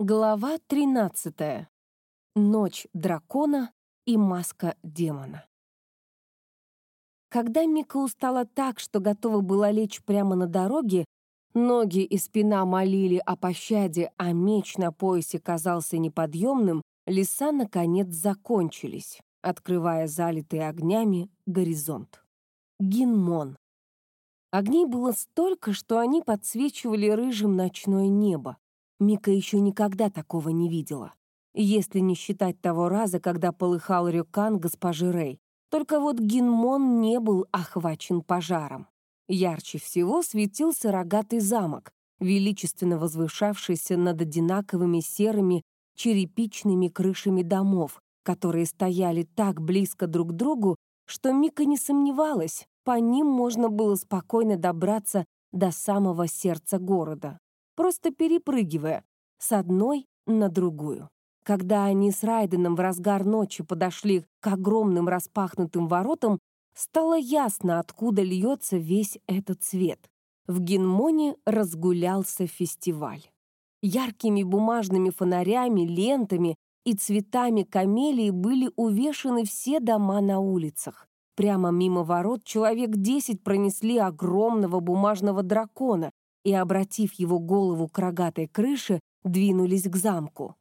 Глава 13. Ночь дракона и маска демона. Когда Мика устала так, что готова была лечь прямо на дороге, ноги и спина молили о пощаде, а меч на поясе казался неподъемным, леса, наконец, закончились, открывая залитый огнями горизонт. Гинмон. Огней было столько, что они подсвечивали рыжим ночное небо. Мика еще никогда такого не видела. Если не считать того раза, когда полыхал рюкан госпожи Рэй. Только вот Гинмон не был охвачен пожаром. Ярче всего светился рогатый замок, величественно возвышавшийся над одинаковыми серыми черепичными крышами домов, которые стояли так близко друг к другу, что Мика не сомневалась, по ним можно было спокойно добраться до самого сердца города просто перепрыгивая с одной на другую. Когда они с Райденом в разгар ночи подошли к огромным распахнутым воротам, стало ясно, откуда льется весь этот цвет. В Генмоне разгулялся фестиваль. Яркими бумажными фонарями, лентами и цветами камелии были увешаны все дома на улицах. Прямо мимо ворот человек десять пронесли огромного бумажного дракона, и, обратив его голову к рогатой крыше, двинулись к замку.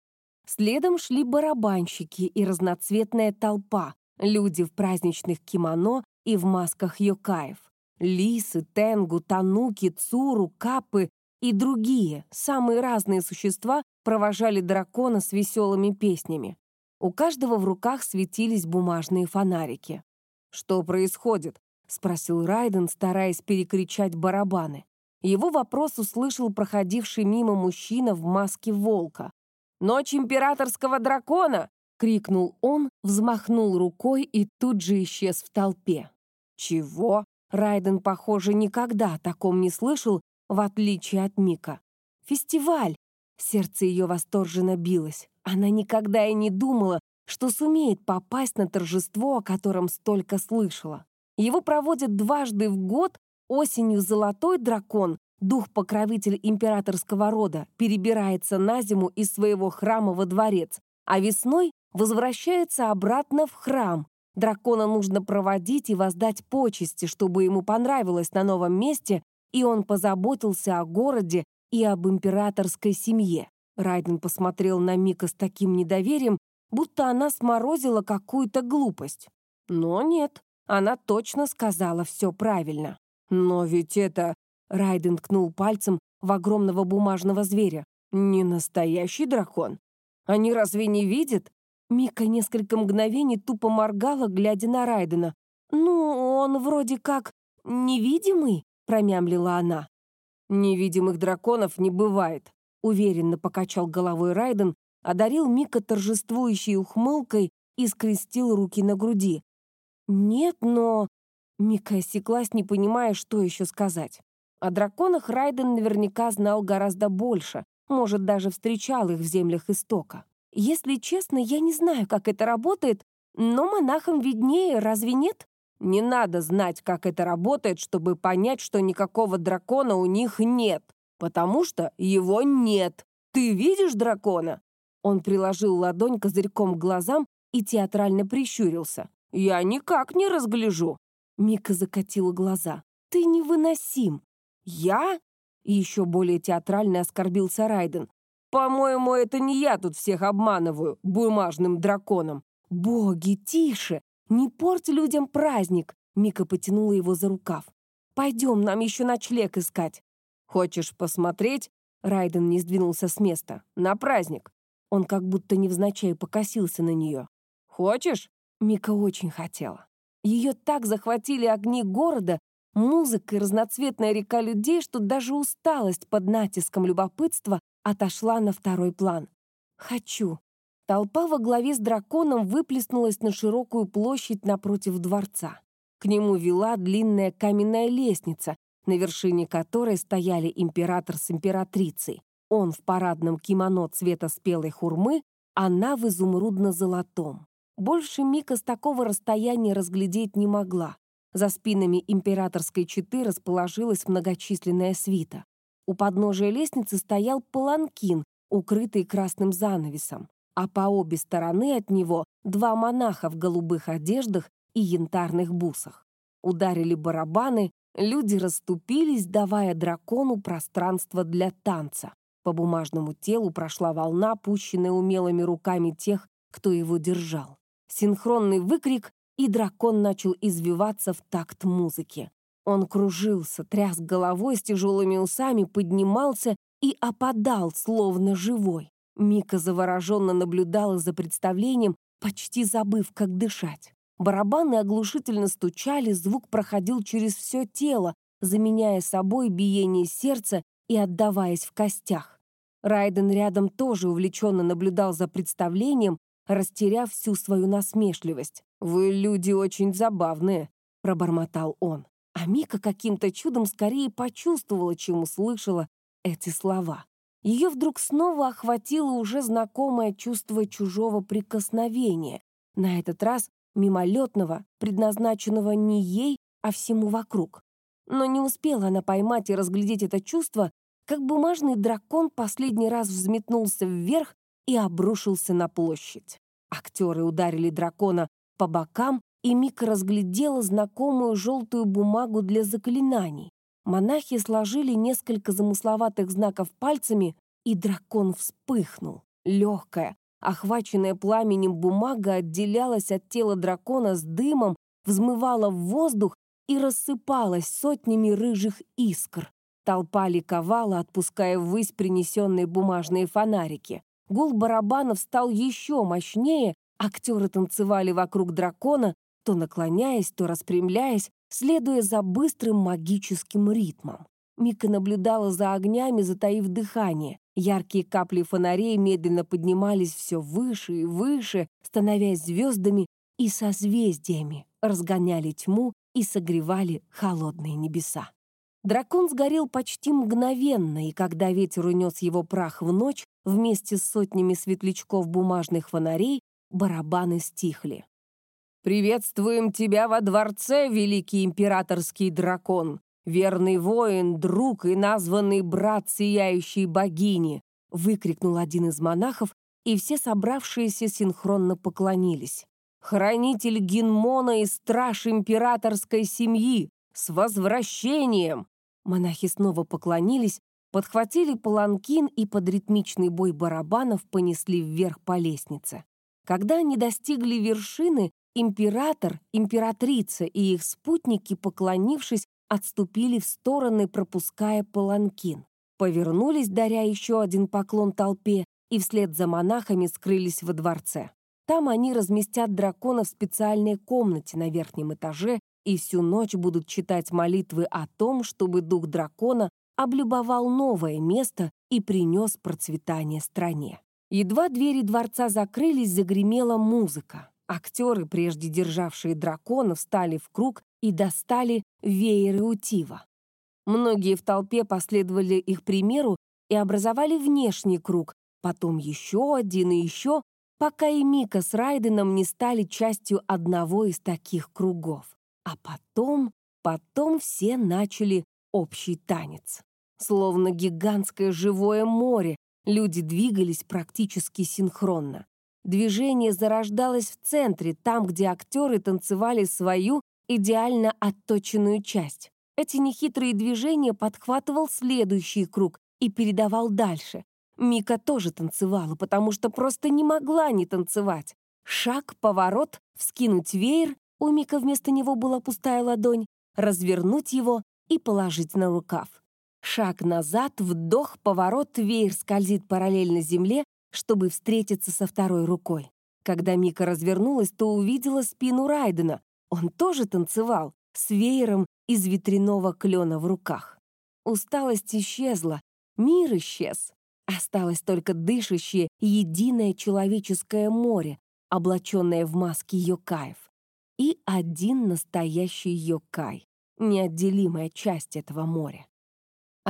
Следом шли барабанщики и разноцветная толпа, люди в праздничных кимоно и в масках йокаев. Лисы, тенгу, тануки, цуру, капы и другие, самые разные существа провожали дракона с веселыми песнями. У каждого в руках светились бумажные фонарики. «Что происходит?» — спросил Райден, стараясь перекричать барабаны. Его вопрос услышал проходивший мимо мужчина в маске волка. «Ночь императорского дракона!» — крикнул он, взмахнул рукой и тут же исчез в толпе. «Чего?» — Райден, похоже, никогда о таком не слышал, в отличие от Мика. «Фестиваль!» — сердце ее восторженно билось. Она никогда и не думала, что сумеет попасть на торжество, о котором столько слышала. Его проводят дважды в год Осенью золотой дракон, дух-покровитель императорского рода, перебирается на зиму из своего храма во дворец, а весной возвращается обратно в храм. Дракона нужно проводить и воздать почести, чтобы ему понравилось на новом месте, и он позаботился о городе и об императорской семье. Райден посмотрел на Мика с таким недоверием, будто она сморозила какую-то глупость. Но нет, она точно сказала все правильно. «Но ведь это...» — Райден ткнул пальцем в огромного бумажного зверя. «Не настоящий дракон. Они разве не видят?» Мика несколько мгновений тупо моргала, глядя на Райдена. «Ну, он вроде как невидимый», — промямлила она. «Невидимых драконов не бывает», — уверенно покачал головой Райден, одарил Мика торжествующей ухмылкой и скрестил руки на груди. «Нет, но...» Мика осеклась, не понимая, что еще сказать. О драконах Райден наверняка знал гораздо больше, может, даже встречал их в землях Истока. Если честно, я не знаю, как это работает, но монахам виднее, разве нет? Не надо знать, как это работает, чтобы понять, что никакого дракона у них нет, потому что его нет. Ты видишь дракона? Он приложил ладонь козырьком к глазам и театрально прищурился. Я никак не разгляжу. Мика закатила глаза. «Ты невыносим!» «Я?» Еще более театрально оскорбился Райден. «По-моему, это не я тут всех обманываю, бумажным драконом». «Боги, тише! Не порть людям праздник!» Мика потянула его за рукав. «Пойдем, нам еще ночлег искать». «Хочешь посмотреть?» Райден не сдвинулся с места. «На праздник». Он как будто невзначай покосился на нее. «Хочешь?» Мика очень хотела. Ее так захватили огни города, музыка и разноцветная река людей, что даже усталость под натиском любопытства отошла на второй план. «Хочу». Толпа во главе с драконом выплеснулась на широкую площадь напротив дворца. К нему вела длинная каменная лестница, на вершине которой стояли император с императрицей. Он в парадном кимоно цвета спелой хурмы, она в изумрудно-золотом. Больше Мика с такого расстояния разглядеть не могла. За спинами императорской четы расположилась многочисленная свита. У подножия лестницы стоял паланкин, укрытый красным занавесом, а по обе стороны от него два монаха в голубых одеждах и янтарных бусах. Ударили барабаны, люди расступились, давая дракону пространство для танца. По бумажному телу прошла волна, пущенная умелыми руками тех, кто его держал. Синхронный выкрик, и дракон начал извиваться в такт музыки. Он кружился, тряс головой с тяжелыми усами, поднимался и опадал, словно живой. Мика завороженно наблюдала за представлением, почти забыв, как дышать. Барабаны оглушительно стучали, звук проходил через все тело, заменяя собой биение сердца и отдаваясь в костях. Райден рядом тоже увлеченно наблюдал за представлением, растеряв всю свою насмешливость. «Вы люди очень забавные», — пробормотал он. А Мика каким-то чудом скорее почувствовала, чем услышала эти слова. Ее вдруг снова охватило уже знакомое чувство чужого прикосновения, на этот раз мимолетного, предназначенного не ей, а всему вокруг. Но не успела она поймать и разглядеть это чувство, как бумажный дракон последний раз взметнулся вверх и обрушился на площадь. Актеры ударили дракона по бокам, и Мика разглядела знакомую желтую бумагу для заклинаний. Монахи сложили несколько замысловатых знаков пальцами, и дракон вспыхнул. Легкая, охваченная пламенем бумага отделялась от тела дракона с дымом, взмывала в воздух и рассыпалась сотнями рыжих искр. Толпа ликовала, отпуская ввысь принесенные бумажные фонарики. Гул барабанов стал еще мощнее, актеры танцевали вокруг дракона, то наклоняясь, то распрямляясь, следуя за быстрым магическим ритмом. Мика наблюдала за огнями, затаив дыхание. Яркие капли фонарей медленно поднимались все выше и выше, становясь звездами и созвездиями, разгоняли тьму и согревали холодные небеса. Дракон сгорел почти мгновенно, и когда ветер унес его прах в ночь, вместе с сотнями светлячков бумажных фонарей, барабаны стихли. «Приветствуем тебя во дворце, великий императорский дракон, верный воин, друг и названный брат сияющей богини!» выкрикнул один из монахов, и все собравшиеся синхронно поклонились. «Хранитель Гинмона и страж императорской семьи! С возвращением!» Монахи снова поклонились, подхватили паланкин и под ритмичный бой барабанов понесли вверх по лестнице. Когда они достигли вершины, император, императрица и их спутники, поклонившись, отступили в стороны, пропуская паланкин. Повернулись, даря еще один поклон толпе, и вслед за монахами скрылись во дворце. Там они разместят дракона в специальной комнате на верхнем этаже и всю ночь будут читать молитвы о том, чтобы дух дракона облюбовал новое место и принес процветание стране. Едва двери дворца закрылись, загремела музыка. Актеры, прежде державшие дракона, встали в круг и достали вееры утива. Многие в толпе последовали их примеру и образовали внешний круг, потом еще один и еще, пока и Мика с Райденом не стали частью одного из таких кругов. А потом, потом все начали общий танец. Словно гигантское живое море, люди двигались практически синхронно. Движение зарождалось в центре, там, где актеры танцевали свою идеально отточенную часть. Эти нехитрые движения подхватывал следующий круг и передавал дальше. Мика тоже танцевала, потому что просто не могла не танцевать. Шаг, поворот, вскинуть веер, у Мика вместо него была пустая ладонь, развернуть его и положить на рукав. Шаг назад, вдох, поворот, веер скользит параллельно земле, чтобы встретиться со второй рукой. Когда Мика развернулась, то увидела спину Райдена. Он тоже танцевал, с веером из ветряного клена в руках. Усталость исчезла, мир исчез. Осталось только дышащее единое человеческое море, облаченное в маске Йокаев. И один настоящий Йокай, неотделимая часть этого моря.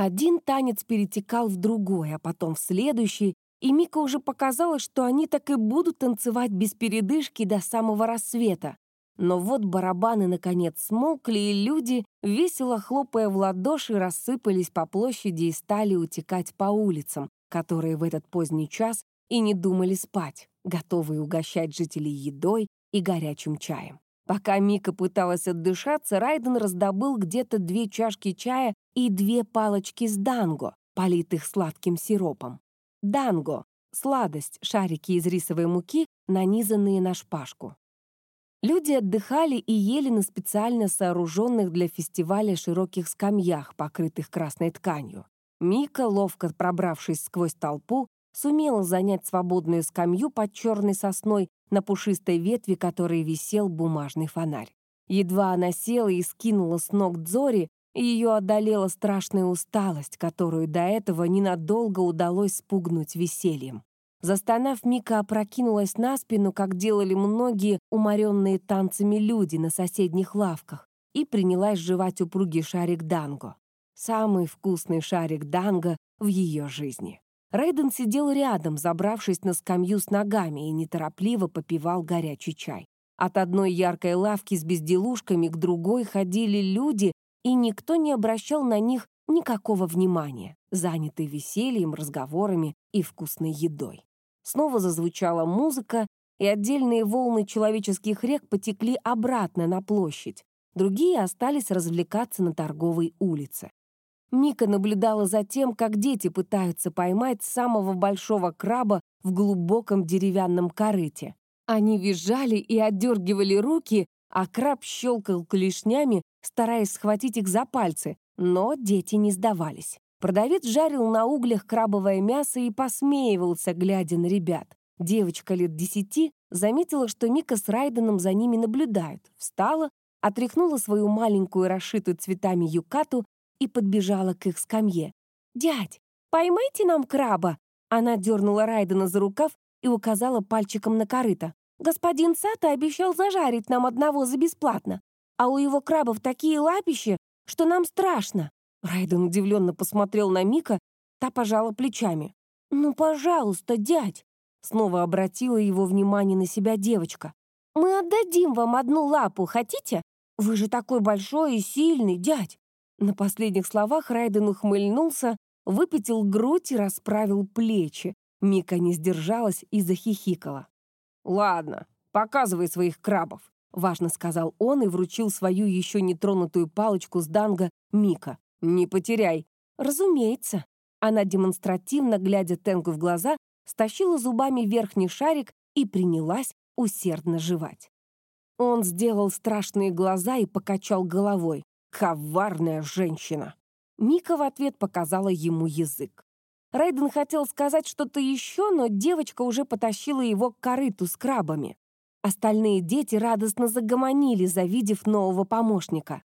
Один танец перетекал в другой, а потом в следующий, и Мика уже показала, что они так и будут танцевать без передышки до самого рассвета. Но вот барабаны наконец смолкли, и люди, весело хлопая в ладоши, рассыпались по площади и стали утекать по улицам, которые в этот поздний час и не думали спать, готовые угощать жителей едой и горячим чаем. Пока Мика пыталась отдышаться, Райден раздобыл где-то две чашки чая и две палочки с данго, политых сладким сиропом. Данго — сладость, шарики из рисовой муки, нанизанные на шпажку. Люди отдыхали и ели на специально сооруженных для фестиваля широких скамьях, покрытых красной тканью. Мика, ловко пробравшись сквозь толпу, сумела занять свободную скамью под черной сосной на пушистой ветви которой висел бумажный фонарь. Едва она села и скинула с ног Дзори, ее одолела страшная усталость, которую до этого ненадолго удалось спугнуть весельем. Застонав, Мика опрокинулась на спину, как делали многие уморенные танцами люди на соседних лавках, и принялась жевать упругий шарик данго. Самый вкусный шарик данго в ее жизни. Рейден сидел рядом, забравшись на скамью с ногами и неторопливо попивал горячий чай. От одной яркой лавки с безделушками к другой ходили люди, и никто не обращал на них никакого внимания, занятый весельем, разговорами и вкусной едой. Снова зазвучала музыка, и отдельные волны человеческих рек потекли обратно на площадь. Другие остались развлекаться на торговой улице. Мика наблюдала за тем, как дети пытаются поймать самого большого краба в глубоком деревянном корыте. Они визжали и отдергивали руки, а краб щелкал клешнями, стараясь схватить их за пальцы, но дети не сдавались. Продавец жарил на углях крабовое мясо и посмеивался, глядя на ребят. Девочка лет десяти заметила, что Мика с Райденом за ними наблюдают, встала, отряхнула свою маленькую расшитую цветами юкату и подбежала к их скамье. «Дядь, поймайте нам краба!» Она дернула Райдена за рукав и указала пальчиком на корыто. «Господин Сата обещал зажарить нам одного за бесплатно, а у его крабов такие лапищи, что нам страшно». Райден удивленно посмотрел на Мика, та пожала плечами. «Ну, пожалуйста, дядь!» Снова обратила его внимание на себя девочка. «Мы отдадим вам одну лапу, хотите? Вы же такой большой и сильный, дядь!» На последних словах Райден ухмыльнулся, выпятил грудь и расправил плечи. Мика не сдержалась и захихикала. «Ладно, показывай своих крабов», — важно сказал он и вручил свою еще нетронутую палочку с данго Мика. «Не потеряй». «Разумеется». Она демонстративно, глядя Тенгу в глаза, стащила зубами верхний шарик и принялась усердно жевать. Он сделал страшные глаза и покачал головой. Коварная женщина. Мика в ответ показала ему язык. Райден хотел сказать что-то еще, но девочка уже потащила его к корыту с крабами. Остальные дети радостно загомонили, завидев нового помощника.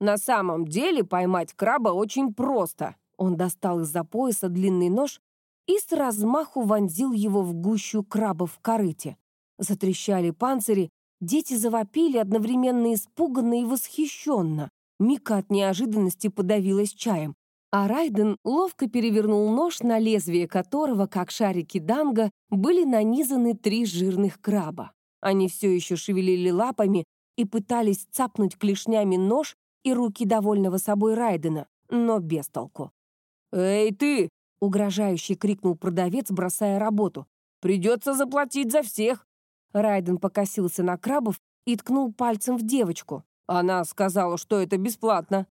«На самом деле поймать краба очень просто». Он достал из-за пояса длинный нож и с размаху вонзил его в гущу крабов в корыте. Затрещали панцири, дети завопили одновременно испуганно и восхищенно. Мика от неожиданности подавилась чаем, а Райден ловко перевернул нож, на лезвие которого, как шарики данго, были нанизаны три жирных краба. Они все еще шевелили лапами и пытались цапнуть клешнями нож и руки довольного собой Райдена, но без толку. «Эй, ты!» — угрожающе крикнул продавец, бросая работу. «Придется заплатить за всех!» Райден покосился на крабов и ткнул пальцем в девочку. Она сказала, что это бесплатно.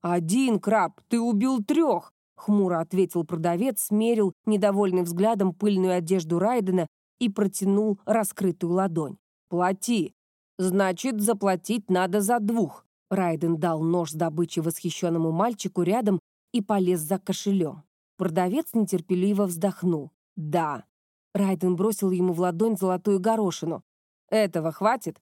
«Один краб, ты убил трех!» — хмуро ответил продавец, смерил недовольным взглядом пыльную одежду Райдена и протянул раскрытую ладонь. «Плати!» «Значит, заплатить надо за двух!» Райден дал нож с добычей восхищенному мальчику рядом и полез за кошелем. Продавец нетерпеливо вздохнул. «Да». Райден бросил ему в ладонь золотую горошину. «Этого хватит?»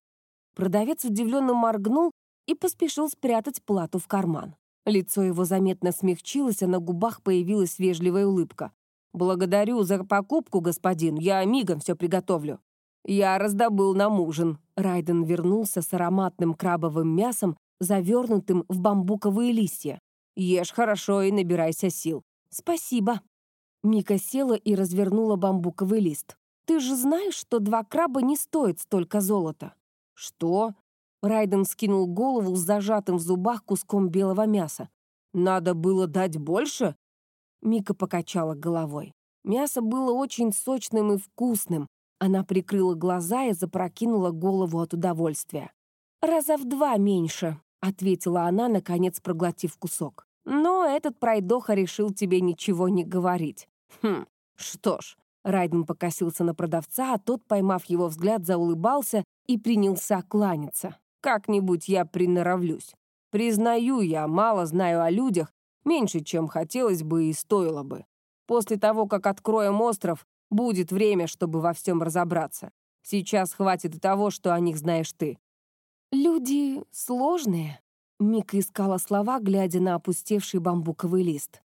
Продавец удивленно моргнул и поспешил спрятать плату в карман. Лицо его заметно смягчилось, а на губах появилась вежливая улыбка. «Благодарю за покупку, господин, я мигом все приготовлю». «Я раздобыл нам ужин». Райден вернулся с ароматным крабовым мясом, завернутым в бамбуковые листья. «Ешь хорошо и набирайся сил». «Спасибо». Мика села и развернула бамбуковый лист. «Ты же знаешь, что два краба не стоят столько золота?» «Что?» Райден скинул голову с зажатым в зубах куском белого мяса. «Надо было дать больше?» Мика покачала головой. Мясо было очень сочным и вкусным. Она прикрыла глаза и запрокинула голову от удовольствия. «Раза в два меньше», — ответила она, наконец проглотив кусок. «Но этот пройдоха решил тебе ничего не говорить». «Хм, что ж». Райден покосился на продавца, а тот, поймав его взгляд, заулыбался и принялся кланяться. «Как-нибудь я приноровлюсь. Признаю, я мало знаю о людях, меньше, чем хотелось бы и стоило бы. После того, как откроем остров, будет время, чтобы во всем разобраться. Сейчас хватит и того, что о них знаешь ты». «Люди сложные», — Мика искала слова, глядя на опустевший бамбуковый лист.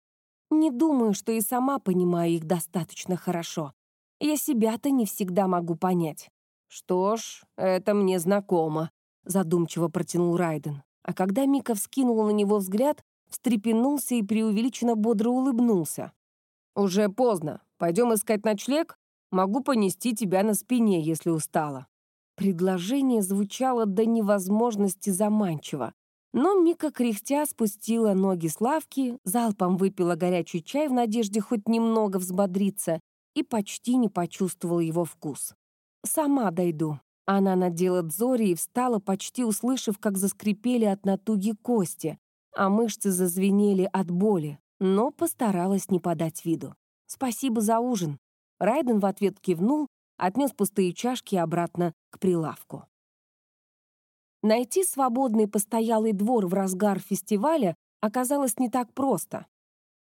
«Не думаю, что и сама понимаю их достаточно хорошо. Я себя-то не всегда могу понять». «Что ж, это мне знакомо», — задумчиво протянул Райден. А когда Мика вскинула на него взгляд, встрепенулся и преувеличенно бодро улыбнулся. «Уже поздно. Пойдем искать ночлег? Могу понести тебя на спине, если устала». Предложение звучало до невозможности заманчиво. Но Мика кряхтя спустила ноги с лавки, залпом выпила горячий чай в надежде хоть немного взбодриться и почти не почувствовала его вкус. «Сама дойду», она надела дзори и встала, почти услышав, как заскрипели от натуги кости, а мышцы зазвенели от боли, но постаралась не подать виду. «Спасибо за ужин». Райден в ответ кивнул, отнес пустые чашки обратно к прилавку. Найти свободный постоялый двор в разгар фестиваля оказалось не так просто.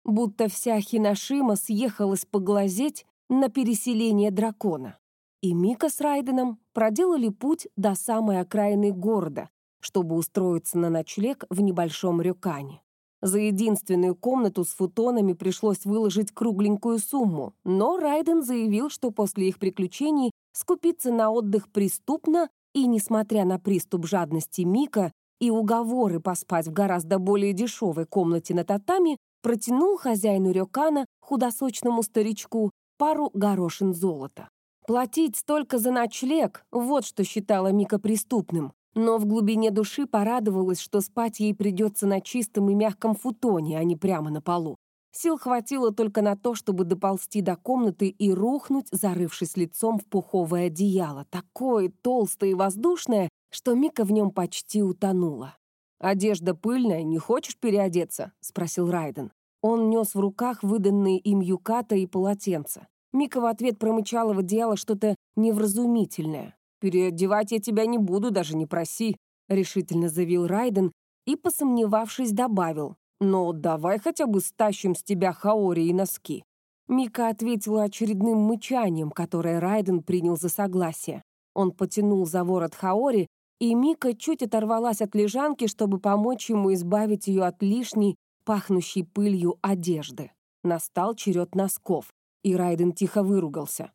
Будто вся Хиношима съехалась поглазеть на переселение дракона. И Мика с Райденом проделали путь до самой окраины города, чтобы устроиться на ночлег в небольшом рюкане. За единственную комнату с футонами пришлось выложить кругленькую сумму, но Райден заявил, что после их приключений скупиться на отдых преступно, и, несмотря на приступ жадности Мика и уговоры поспать в гораздо более дешевой комнате на татами, протянул хозяину рюкана, худосочному старичку, пару горошин золота. Платить столько за ночлег — вот что считала Мика преступным. Но в глубине души порадовалась, что спать ей придется на чистом и мягком футоне, а не прямо на полу. Сил хватило только на то, чтобы доползти до комнаты и рухнуть, зарывшись лицом в пуховое одеяло, такое толстое и воздушное, что Мика в нем почти утонула. «Одежда пыльная, не хочешь переодеться?» — спросил Райден. Он нес в руках выданные им юката и полотенца. Мика в ответ промычала в одеяло что-то невразумительное. «Переодевать я тебя не буду, даже не проси», — решительно заявил Райден и, посомневавшись, добавил. «Но давай хотя бы стащим с тебя хаори и носки». Мика ответила очередным мычанием, которое Райден принял за согласие. Он потянул за ворот хаори, и Мика чуть оторвалась от лежанки, чтобы помочь ему избавить ее от лишней, пахнущей пылью одежды. Настал черед носков и Райден тихо выругался.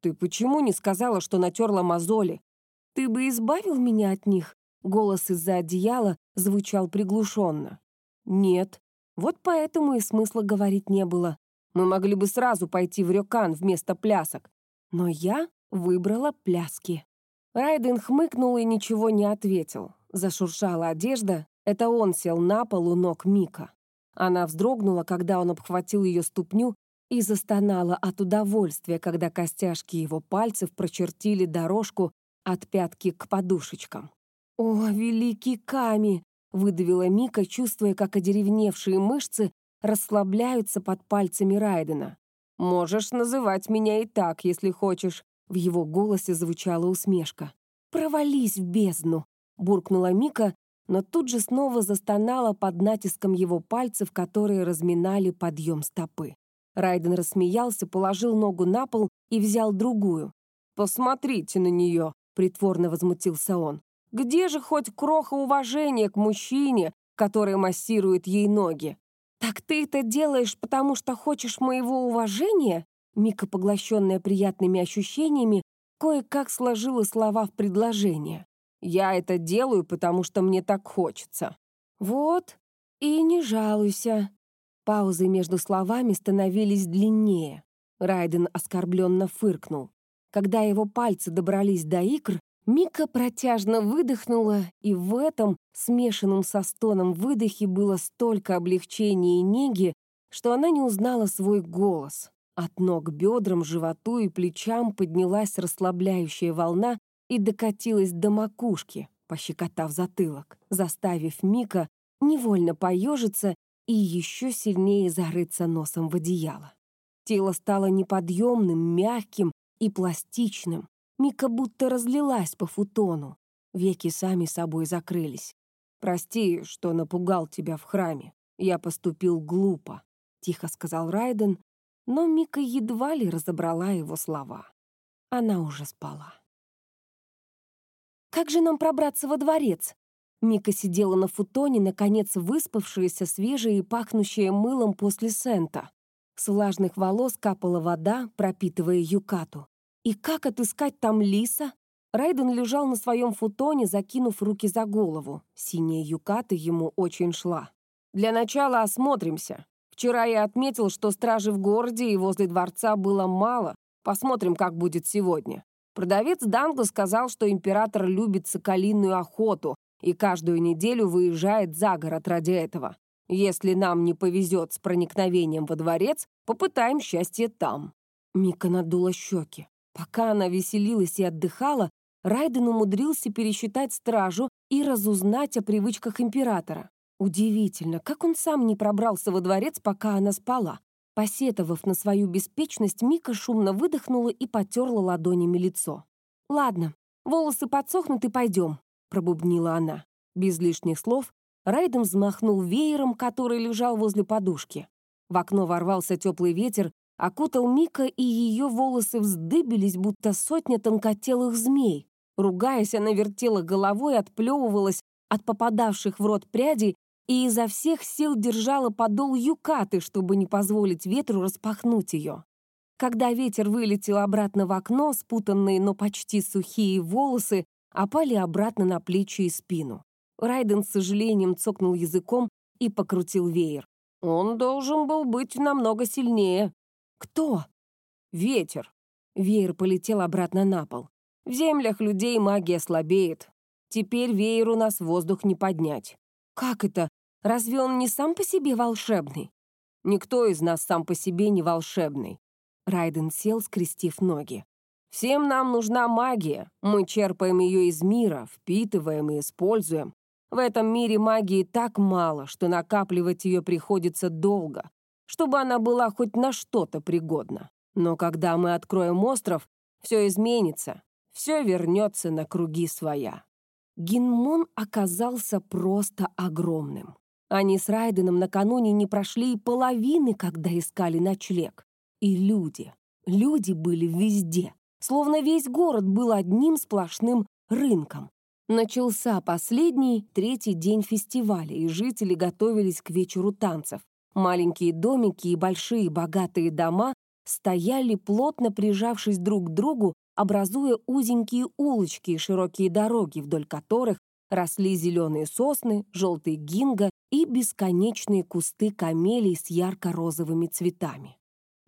«Ты почему не сказала, что натерла мозоли?» «Ты бы избавил меня от них?» Голос из-за одеяла звучал приглушенно. «Нет. Вот поэтому и смысла говорить не было. Мы могли бы сразу пойти в рёкан вместо плясок. Но я выбрала пляски». Райден хмыкнул и ничего не ответил. Зашуршала одежда. Это он сел на пол у ног Мика. Она вздрогнула, когда он обхватил ее ступню и застонала от удовольствия, когда костяшки его пальцев прочертили дорожку от пятки к подушечкам. «О, великий Ками!» — выдавила Мика, чувствуя, как одеревневшие мышцы расслабляются под пальцами Райдена. «Можешь называть меня и так, если хочешь», — в его голосе звучала усмешка. «Провались в бездну!» — буркнула Мика, но тут же снова застонала под натиском его пальцев, которые разминали подъем стопы. Райден рассмеялся, положил ногу на пол и взял другую. «Посмотрите на нее!» — притворно возмутился он. «Где же хоть кроха уважения к мужчине, который массирует ей ноги?» «Так ты это делаешь, потому что хочешь моего уважения?» Мика, поглощенная приятными ощущениями, кое-как сложила слова в предложение. «Я это делаю, потому что мне так хочется». «Вот, и не жалуйся», Паузы между словами становились длиннее. Райден оскорбленно фыркнул. Когда его пальцы добрались до икр, Мика протяжно выдохнула, и в этом, смешанном со стоном выдохе, было столько облегчения и неги, что она не узнала свой голос. От ног бедрам, животу и плечам поднялась расслабляющая волна и докатилась до макушки, пощекотав затылок, заставив Мика невольно поежиться и еще сильнее зарыться носом в одеяло. Тело стало неподъемным, мягким и пластичным. Мика будто разлилась по футону. Веки сами собой закрылись. «Прости, что напугал тебя в храме. Я поступил глупо», — тихо сказал Райден, но Мика едва ли разобрала его слова. Она уже спала. «Как же нам пробраться во дворец?» Мика сидела на футоне, наконец выспавшаяся, свежая и пахнущая мылом после сента. С влажных волос капала вода, пропитывая юкату. И как отыскать там лиса? Райден лежал на своем футоне, закинув руки за голову. Синяя юката ему очень шла. «Для начала осмотримся. Вчера я отметил, что стражи в городе и возле дворца было мало. Посмотрим, как будет сегодня. Продавец Данго сказал, что император любит соколиную охоту и каждую неделю выезжает за город ради этого. Если нам не повезет с проникновением во дворец, попытаем счастье там». Мика надула щеки. Пока она веселилась и отдыхала, Райден умудрился пересчитать стражу и разузнать о привычках императора. Удивительно, как он сам не пробрался во дворец, пока она спала. Посетовав на свою беспечность, Мика шумно выдохнула и потерла ладонями лицо. «Ладно, волосы подсохнут и пойдем», — пробубнила она. Без лишних слов Райден взмахнул веером, который лежал возле подушки. В окно ворвался теплый ветер, окутал Мика, и ее волосы вздыбились, будто сотня тонкотелых змей. Ругаясь, она вертела головой, отплевывалась от попадавших в рот прядей и изо всех сил держала подол юкаты, чтобы не позволить ветру распахнуть ее. Когда ветер вылетел обратно в окно, спутанные, но почти сухие волосы опали обратно на плечи и спину. Райден с сожалением цокнул языком и покрутил веер. «Он должен был быть намного сильнее». «Кто?» «Ветер». Веер полетел обратно на пол. «В землях людей магия слабеет. Теперь веер у нас воздух не поднять». «Как это? Разве он не сам по себе волшебный?» «Никто из нас сам по себе не волшебный». Райден сел, скрестив ноги. «Всем нам нужна магия. Мы черпаем ее из мира, впитываем и используем. В этом мире магии так мало, что накапливать ее приходится долго, чтобы она была хоть на что-то пригодна. Но когда мы откроем остров, все изменится, все вернется на круги своя. Гинмон оказался просто огромным. Они с Райденом накануне не прошли и половины, когда искали ночлег. И люди. Люди были везде. Словно весь город был одним сплошным рынком. Начался последний, третий день фестиваля, и жители готовились к вечеру танцев. Маленькие домики и большие богатые дома стояли, плотно прижавшись друг к другу, образуя узенькие улочки и широкие дороги, вдоль которых росли зеленые сосны, желтый гинго и бесконечные кусты камелий с ярко-розовыми цветами.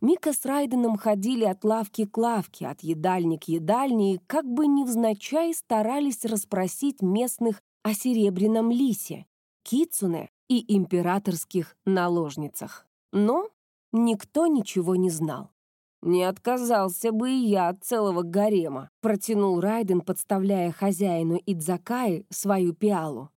Мика с Райденом ходили от лавки к лавке, от едальни к едальне и как бы невзначай старались расспросить местных о серебряном лисе, кицуне и императорских наложницах. Но никто ничего не знал. «Не отказался бы и я от целого гарема», протянул Райден, подставляя хозяину Идзакаи свою пиалу.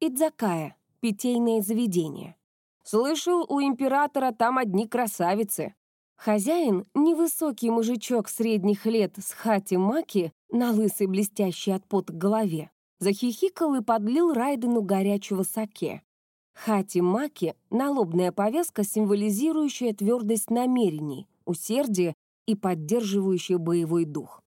Идзакая — питейное заведение. «Слышал, у императора там одни красавицы», Хозяин, невысокий мужичок средних лет с хати-маки на лысой блестящей от пота голове, захихикал и подлил Райдену горячего саке. Хати-маки — налобная повязка, символизирующая твердость намерений, усердие и поддерживающая боевой дух.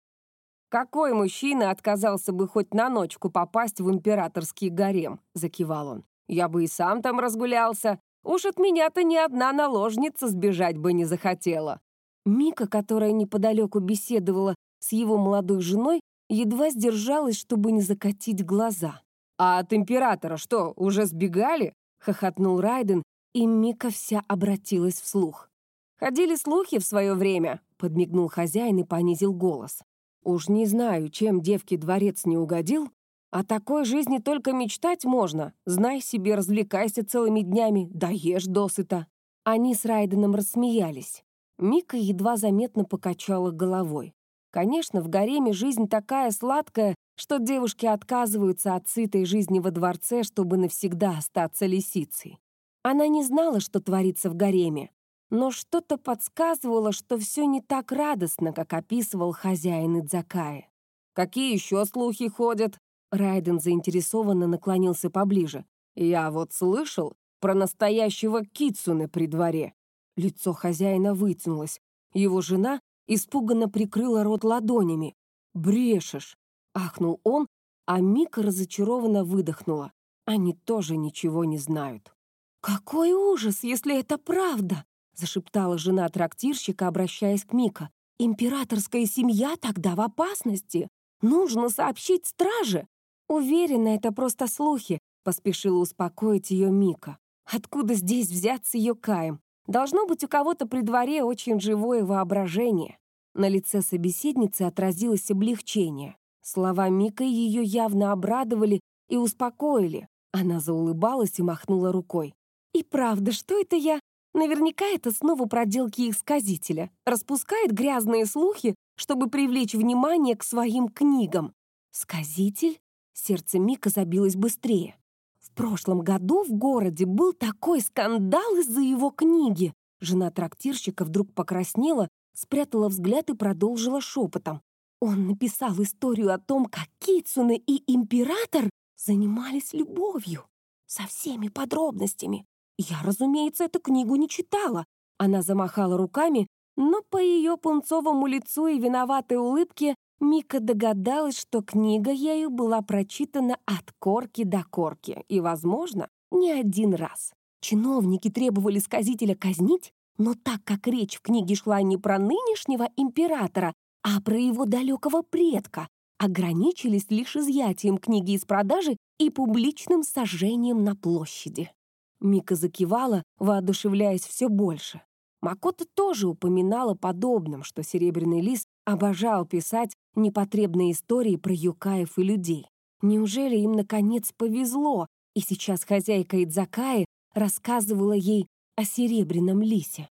«Какой мужчина отказался бы хоть на ночку попасть в императорский гарем?» — закивал он. «Я бы и сам там разгулялся, Уж от меня-то ни одна наложница сбежать бы не захотела. Мика, которая неподалеку беседовала с его молодой женой, едва сдержалась, чтобы не закатить глаза. «А от императора что, уже сбегали?» — хохотнул Райден, и Мика вся обратилась вслух. «Ходили слухи в свое время», — подмигнул хозяин и понизил голос. «Уж не знаю, чем девке дворец не угодил, о такой жизни только мечтать можно. Знай себе, развлекайся целыми днями, да ешь досыта». Они с Райденом рассмеялись. Мика едва заметно покачала головой. Конечно, в гареме жизнь такая сладкая, что девушки отказываются от сытой жизни во дворце, чтобы навсегда остаться лисицей. Она не знала, что творится в гареме, но что-то подсказывало, что все не так радостно, как описывал хозяин Идзакаи. «Какие еще слухи ходят?» Райден заинтересованно наклонился поближе. «Я вот слышал про настоящего кицуны при дворе». Лицо хозяина вытянулось. Его жена испуганно прикрыла рот ладонями. «Брешешь!» — ахнул он, а Мика разочарованно выдохнула. Они тоже ничего не знают. «Какой ужас, если это правда!» — зашептала жена трактирщика, обращаясь к Мика. «Императорская семья тогда в опасности. Нужно сообщить страже!» «Уверена, это просто слухи», — поспешила успокоить ее Мика. «Откуда здесь взяться ее каем? Должно быть у кого-то при дворе очень живое воображение». На лице собеседницы отразилось облегчение. Слова Мика ее явно обрадовали и успокоили. Она заулыбалась и махнула рукой. «И правда, что это я? Наверняка это снова проделки их сказителя. Распускает грязные слухи, чтобы привлечь внимание к своим книгам. Сказитель? Сердце Мика забилось быстрее. В прошлом году в городе был такой скандал из-за его книги. Жена трактирщика вдруг покраснела, спрятала взгляд и продолжила шепотом. Он написал историю о том, как Кицуне и император занимались любовью. Со всеми подробностями. Я, разумеется, эту книгу не читала. Она замахала руками, но по ее пунцовому лицу и виноватой улыбке Мика догадалась, что книга ею была прочитана от корки до корки, и, возможно, не один раз. Чиновники требовали сказителя казнить, но так как речь в книге шла не про нынешнего императора, а про его далекого предка, ограничились лишь изъятием книги из продажи и публичным сожжением на площади. Мика закивала, воодушевляясь все больше. Макота тоже упоминала подобным, что Серебряный лис обожал писать непотребные истории про юкаев и людей. Неужели им, наконец, повезло, и сейчас хозяйка Идзакаи рассказывала ей о Серебряном лисе?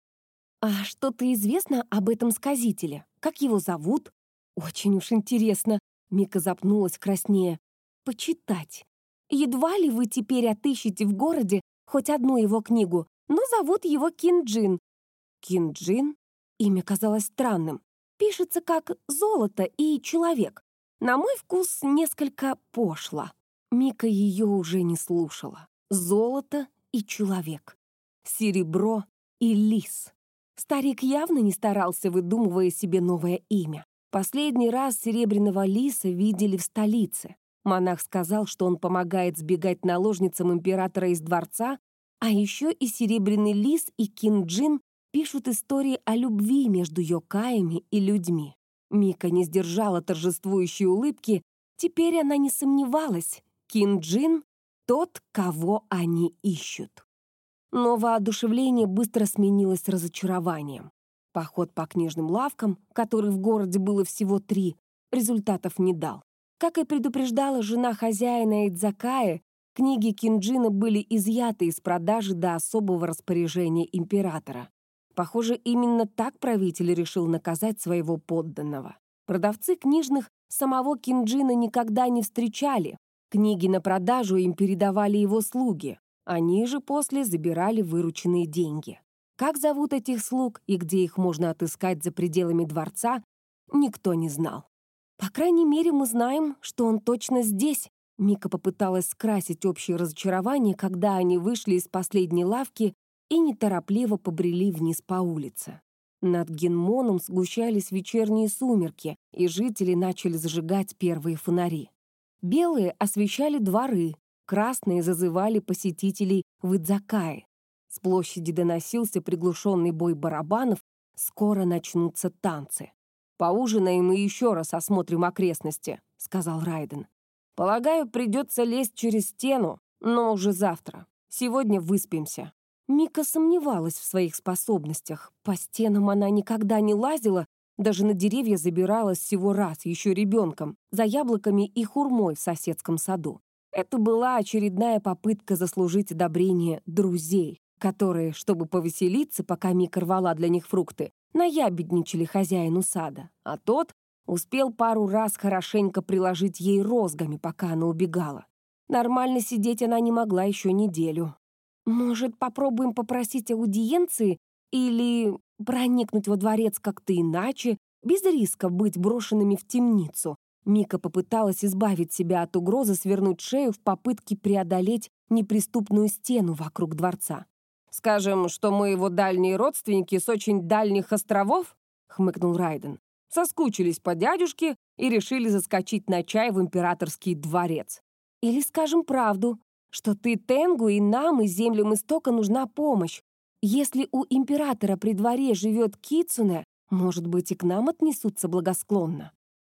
«А что-то известно об этом сказителе? Как его зовут?» «Очень уж интересно», — Мика запнулась краснее. «Почитать. Едва ли вы теперь отыщете в городе хоть одну его книгу, но зовут его Кинджин. Кинджин? Имя казалось странным. Пишется как «золото» и «человек». На мой вкус несколько пошло. Мика ее уже не слушала. Золото и человек. Серебро и лис. Старик явно не старался, выдумывая себе новое имя. Последний раз серебряного лиса видели в столице. Монах сказал, что он помогает сбегать наложницам императора из дворца, а еще и серебряный лис и кинджин пишут истории о любви между йокаями и людьми. Мика не сдержала торжествующей улыбки, теперь она не сомневалась. Кинджин — тот, кого они ищут. Но воодушевление быстро сменилось разочарованием. Поход по книжным лавкам, которых в городе было всего три, результатов не дал. Как и предупреждала жена хозяина Идзакая, книги Кинджина были изъяты из продажи до особого распоряжения императора. Похоже, именно так правитель решил наказать своего подданного. Продавцы книжных самого Кинджина никогда не встречали. Книги на продажу им передавали его слуги. Они же после забирали вырученные деньги. Как зовут этих слуг и где их можно отыскать за пределами дворца, никто не знал. По крайней мере, мы знаем, что он точно здесь. Мика попыталась скрасить общее разочарование, когда они вышли из последней лавки и неторопливо побрели вниз по улице. Над Генмоном сгущались вечерние сумерки, и жители начали зажигать первые фонари. Белые освещали дворы, красные зазывали посетителей в Идзакае. С площади доносился приглушенный бой барабанов, скоро начнутся танцы. «Поужинаем и еще раз осмотрим окрестности», — сказал Райден. «Полагаю, придется лезть через стену, но уже завтра. Сегодня выспимся». Мика сомневалась в своих способностях. По стенам она никогда не лазила, даже на деревья забиралась всего раз, еще ребенком, за яблоками и хурмой в соседском саду. Это была очередная попытка заслужить одобрение друзей, которые, чтобы повеселиться, пока Мика рвала для них фрукты, наябедничали хозяину сада, а тот успел пару раз хорошенько приложить ей розгами, пока она убегала. Нормально сидеть она не могла еще неделю. «Может, попробуем попросить аудиенции или проникнуть во дворец как-то иначе, без риска быть брошенными в темницу?» Мика попыталась избавить себя от угрозы свернуть шею в попытке преодолеть неприступную стену вокруг дворца. «Скажем, что мы его дальние родственники с очень дальних островов?» — хмыкнул Райден. «Соскучились по дядюшке и решили заскочить на чай в императорский дворец». «Или скажем правду, что ты Тенгу, и нам, и землям истока нужна помощь. Если у императора при дворе живет Кицуне, может быть, и к нам отнесутся благосклонно».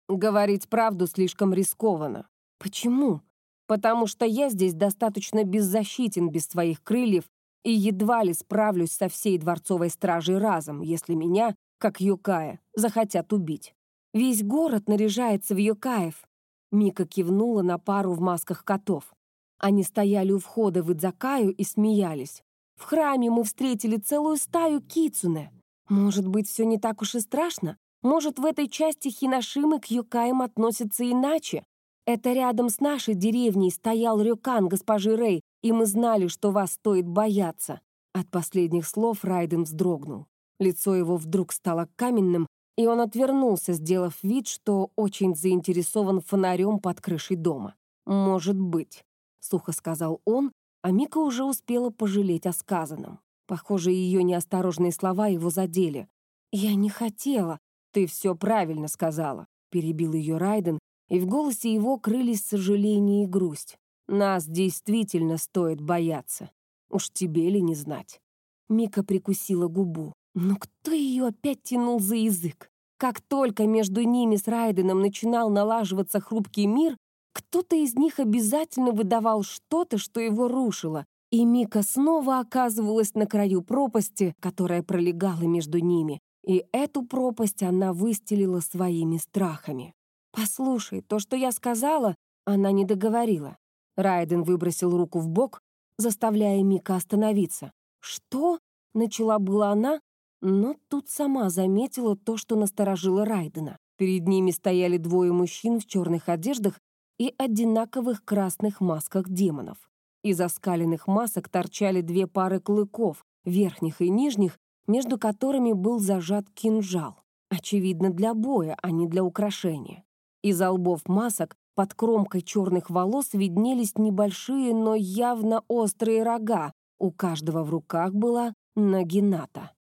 Говорить правду слишком рискованно. Почему? Потому что я здесь достаточно беззащитен без своих крыльев и едва ли справлюсь со всей дворцовой стражей разом, если меня, как Юкая, захотят убить. Весь город наряжается в Юкаев. Мика кивнула на пару в масках котов. Они стояли у входа в Идзакаю и смеялись. В храме мы встретили целую стаю кицуне. Может быть, все не так уж и страшно? Может, в этой части Хиношимы к Юкаям относятся иначе? Это рядом с нашей деревней стоял Рюкан госпожи Рэй, и мы знали, что вас стоит бояться». От последних слов Райден вздрогнул. Лицо его вдруг стало каменным, и он отвернулся, сделав вид, что очень заинтересован фонарем под крышей дома. «Может быть», — сухо сказал он, а Мика уже успела пожалеть о сказанном. Похоже, ее неосторожные слова его задели. «Я не хотела», «Ты все правильно сказала», — перебил ее Райден, и в голосе его крылись сожаление и грусть. «Нас действительно стоит бояться. Уж тебе ли не знать?» Мика прикусила губу. Но кто ее опять тянул за язык? Как только между ними с Райденом начинал налаживаться хрупкий мир, кто-то из них обязательно выдавал что-то, что его рушило, и Мика снова оказывалась на краю пропасти, которая пролегала между ними, и эту пропасть она выстелила своими страхами. «Послушай, то, что я сказала, она не договорила». Райден выбросил руку в бок, заставляя Мика остановиться. «Что?» — начала была она, но тут сама заметила то, что насторожило Райдена. Перед ними стояли двое мужчин в черных одеждах и одинаковых красных масках демонов. Из оскаленных масок торчали две пары клыков, верхних и нижних, между которыми был зажат кинжал. Очевидно, для боя, а не для украшения. Из лбов масок под кромкой черных волос виднелись небольшие, но явно острые рога. У каждого в руках была нагината.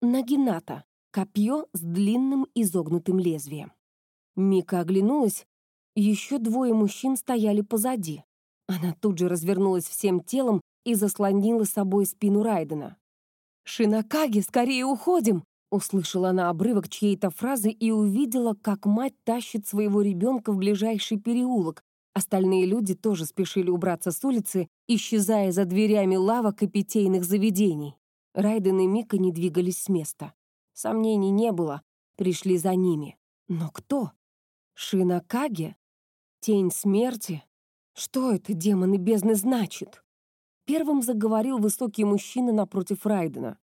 Нагината — копье с длинным изогнутым лезвием. Мика оглянулась. Еще двое мужчин стояли позади. Она тут же развернулась всем телом и заслонила собой спину Райдена. «Шинакаги, скорее уходим!» Услышала она обрывок чьей-то фразы и увидела, как мать тащит своего ребенка в ближайший переулок. Остальные люди тоже спешили убраться с улицы, исчезая за дверями лавок и питейных заведений. Райден и Мика не двигались с места. Сомнений не было, пришли за ними. Но кто? Шинакаги? Тень смерти? Что это, демоны бездны, значит? Первым заговорил высокий мужчина напротив Райдена.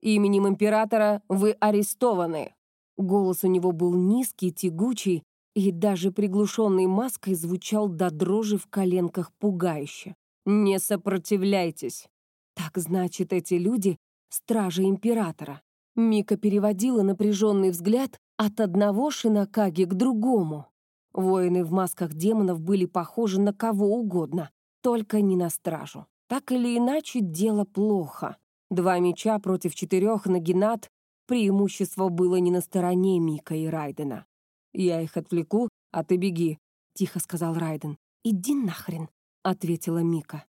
«Именем императора вы арестованы!» Голос у него был низкий, тягучий, и даже приглушенной маской звучал до дрожи в коленках пугающе. «Не сопротивляйтесь!» Так значит, эти люди — стражи императора. Мика переводила напряженный взгляд от одного шинакаги к другому. Воины в масках демонов были похожи на кого угодно, только не на стражу. Так или иначе, дело плохо. Два меча против четырех на Геннат преимущество было не на стороне Мика и Райдена. «Я их отвлеку, а ты беги», — тихо сказал Райден. «Иди нахрен», — ответила Мика.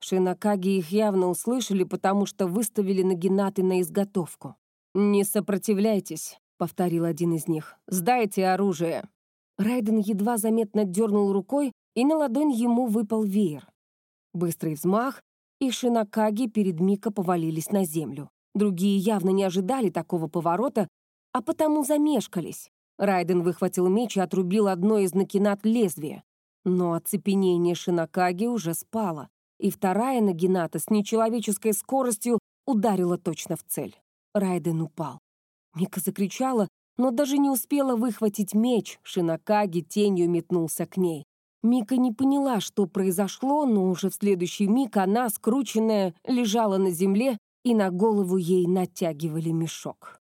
Шинакаги их явно услышали, потому что выставили на Геннаты на изготовку. «Не сопротивляйтесь», — повторил один из них. «Сдайте оружие». Райден едва заметно дернул рукой, и на ладонь ему выпал веер. Быстрый взмах, и шинакаги перед Мика повалились на землю. Другие явно не ожидали такого поворота, а потому замешкались. Райден выхватил меч и отрубил одно из накинат лезвия. Но оцепенение Шинакаги уже спало, и вторая нагината с нечеловеческой скоростью ударила точно в цель. Райден упал. Мика закричала, но даже не успела выхватить меч, Шинакаги тенью метнулся к ней. Мика не поняла, что произошло, но уже в следующий миг она, скрученная, лежала на земле, и на голову ей натягивали мешок.